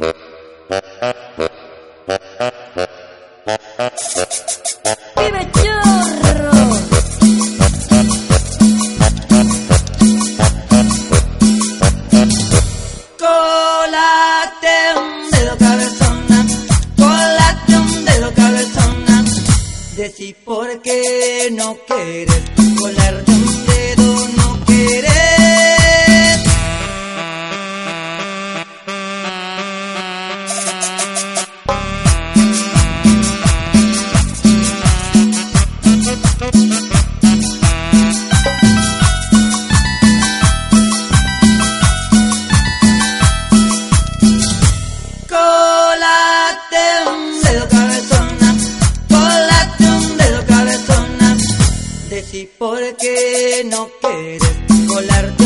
you quieres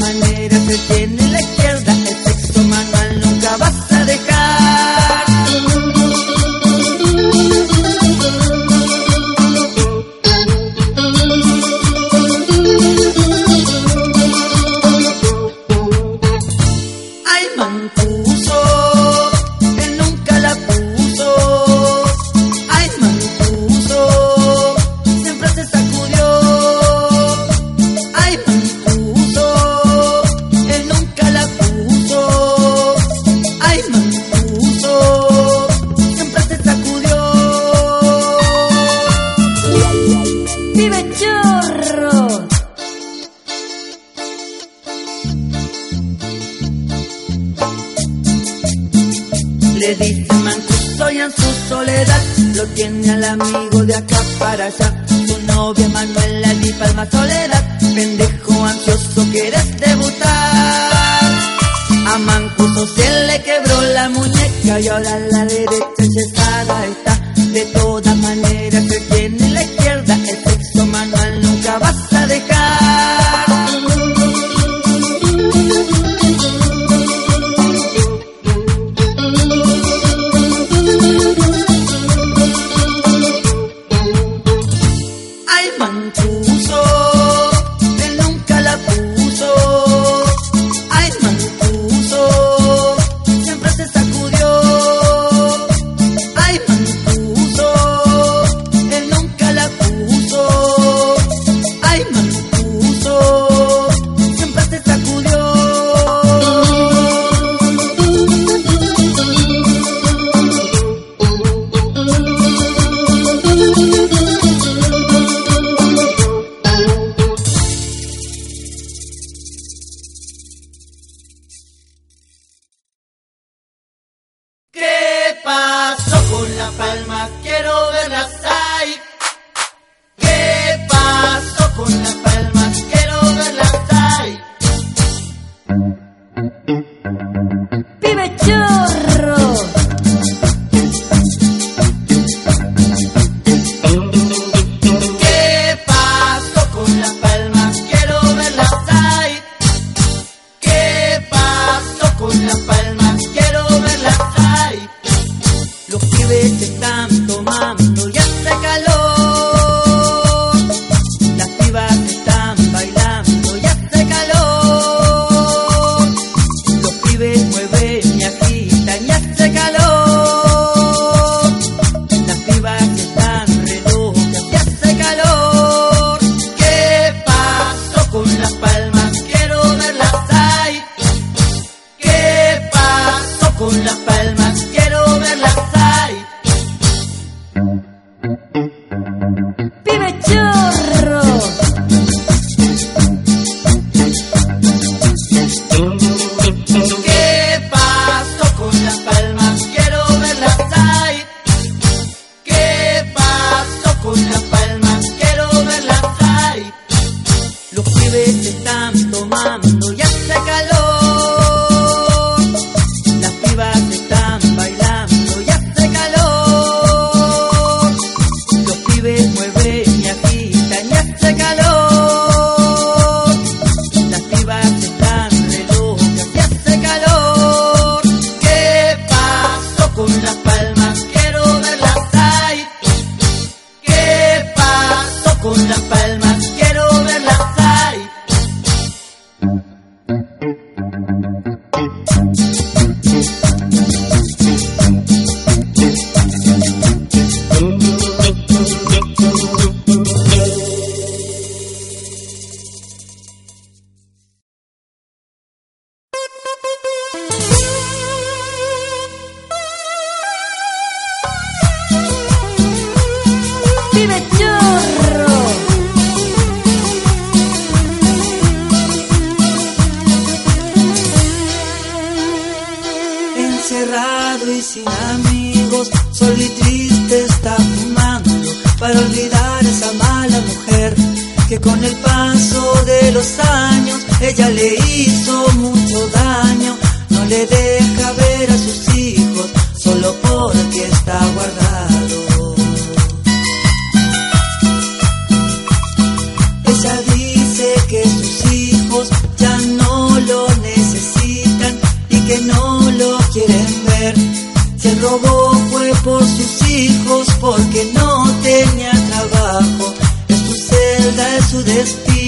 manera se tiene la izquierda. novia Manuela ni palma soledad, pendejo ansioso quieres debutar. A Mancuso se le quebró la muñeca y ahora la derecha está, está de toda sin amigos, solo y triste está fumando para olvidar a esa mala mujer que con el paso de los años ella le hizo mucho daño, no le deja ver a sus hijos solo porque está guardando fue por sus hijos porque no tenía trabajo. Es tu celda, es su destino.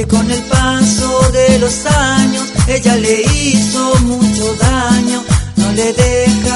que con el paso de los años ella le hizo mucho daño, no le deja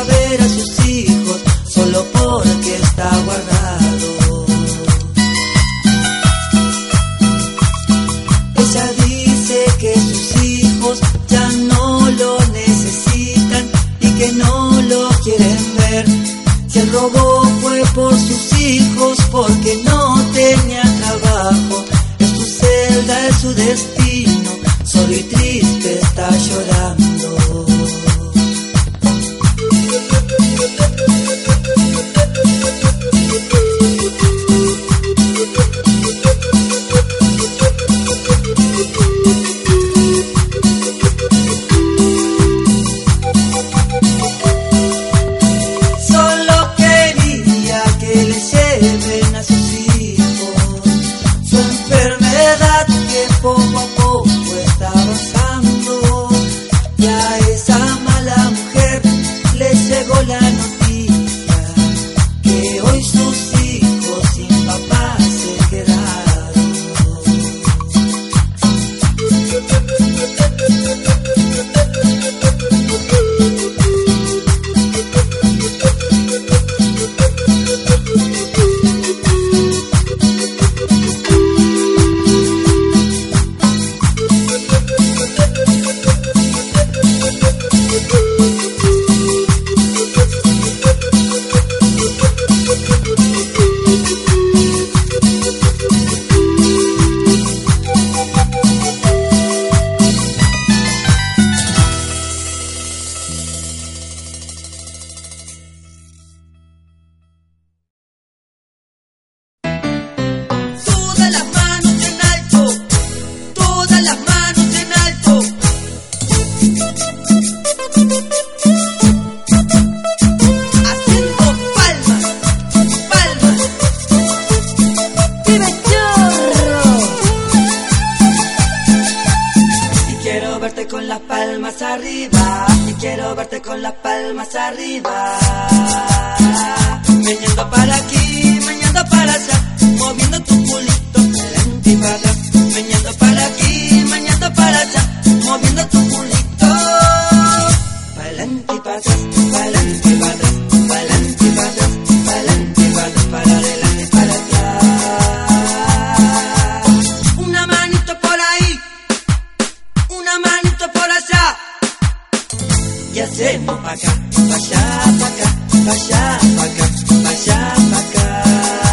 você não pagar. Baixar, pagar, baixar, pagar, baixar.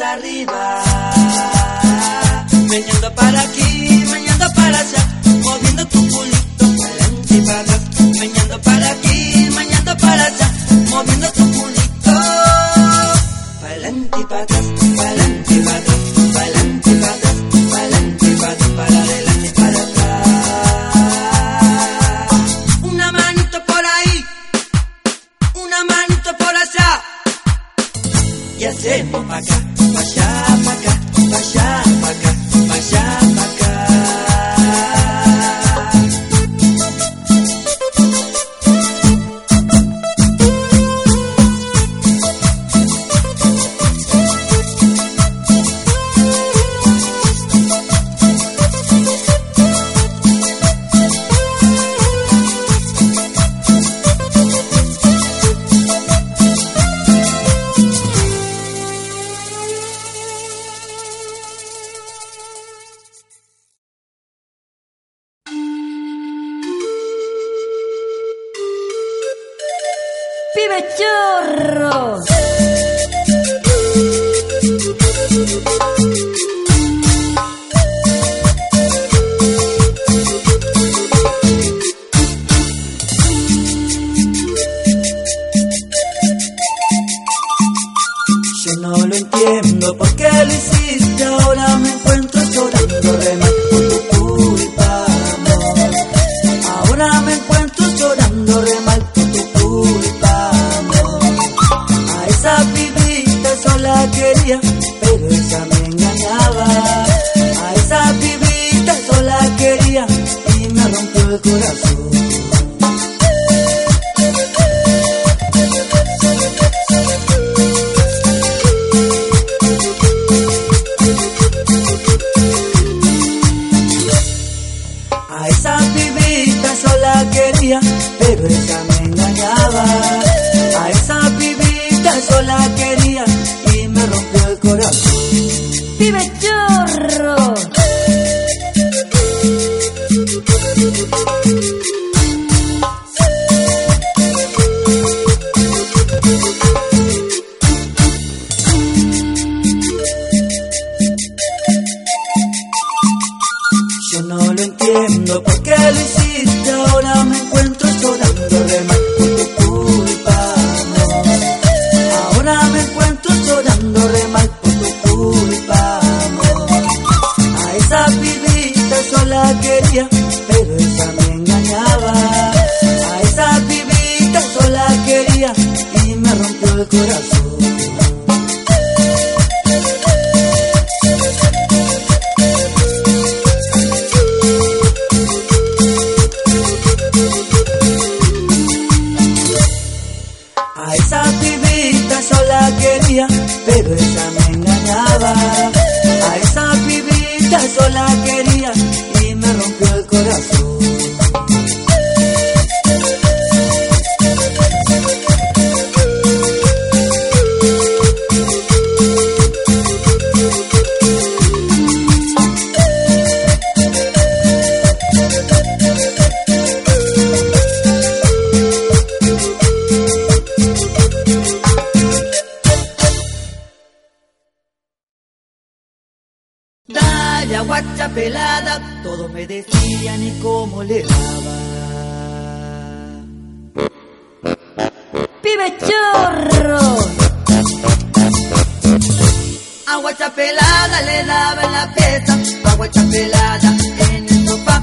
arriba. regresando. pelada le daba en la pieza, agua pelada en el sofá,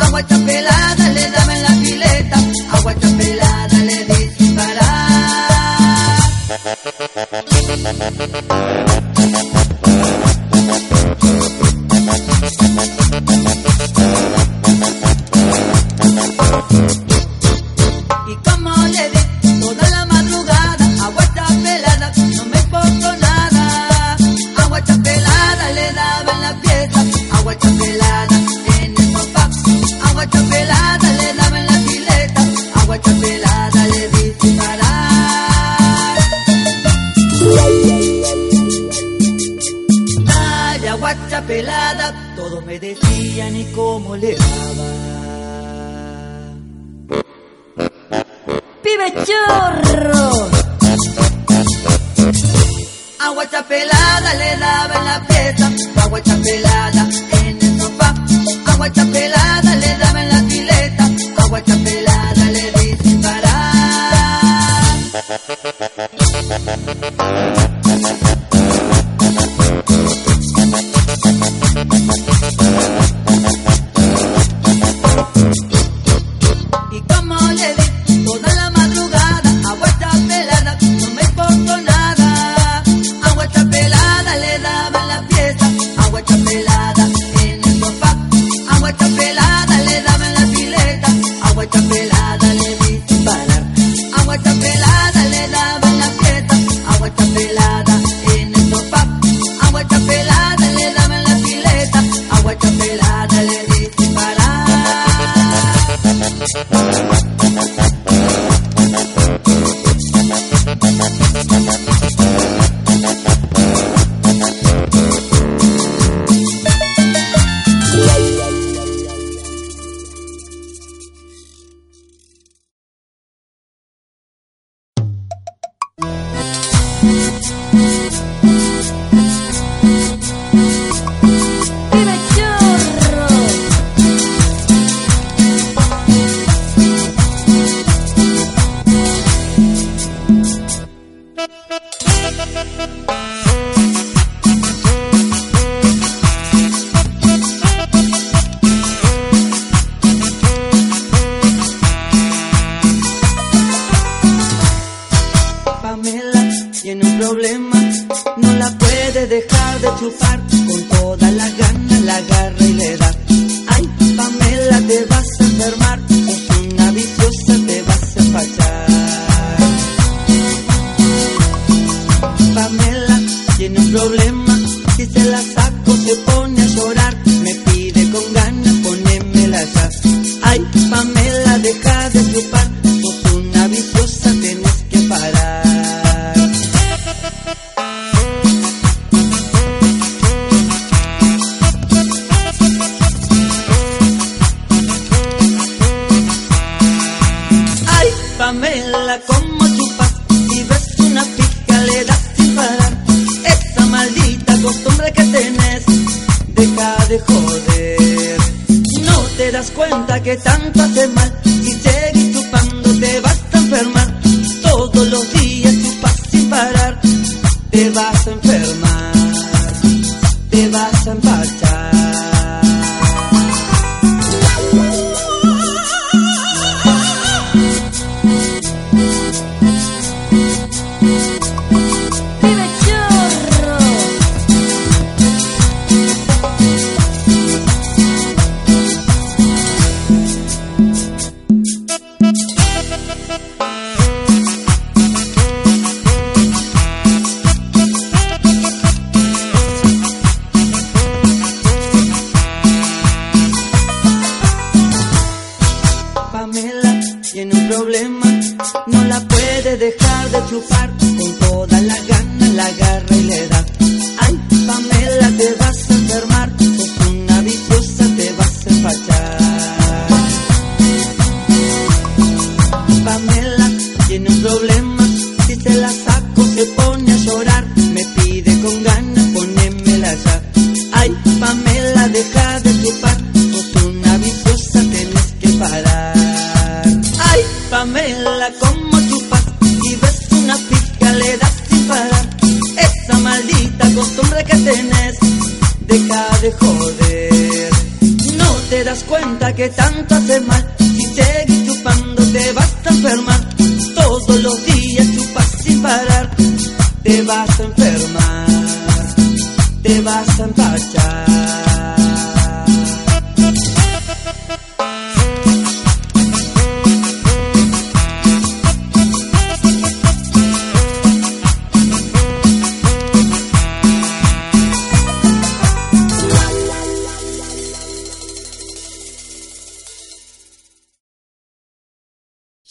agua pelada le daba en la pileta, agua pelada le disparaba. chorro. Agua chapelada le daba en la pieza, agua chapelada en el sofá, agua chapelada le daba en la pileta, agua chapelada le disparaba. no la puede dejar de chupar.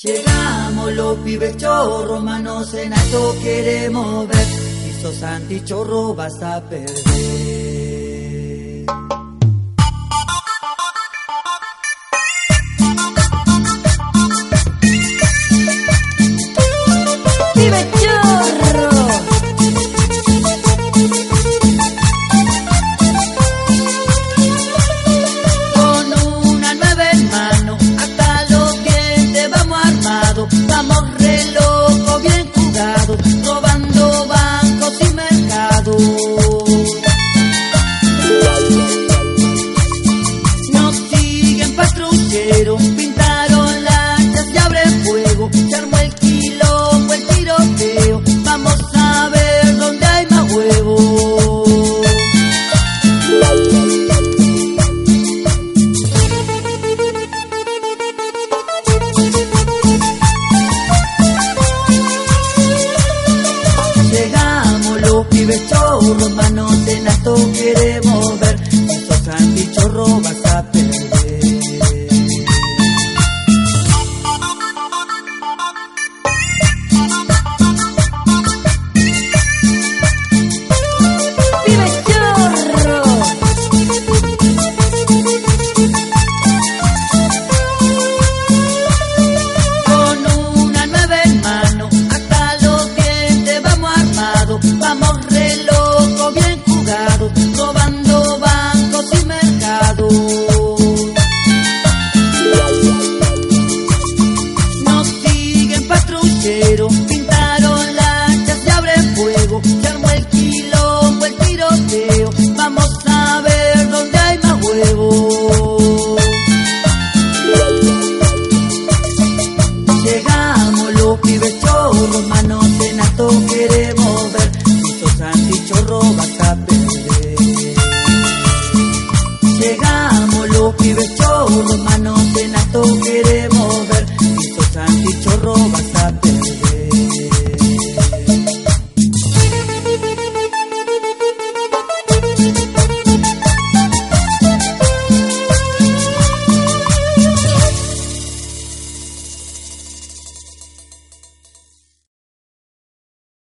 Llegamos los pibes chorros, manos en alto queremos ver. Y sos antichorro vas a perder.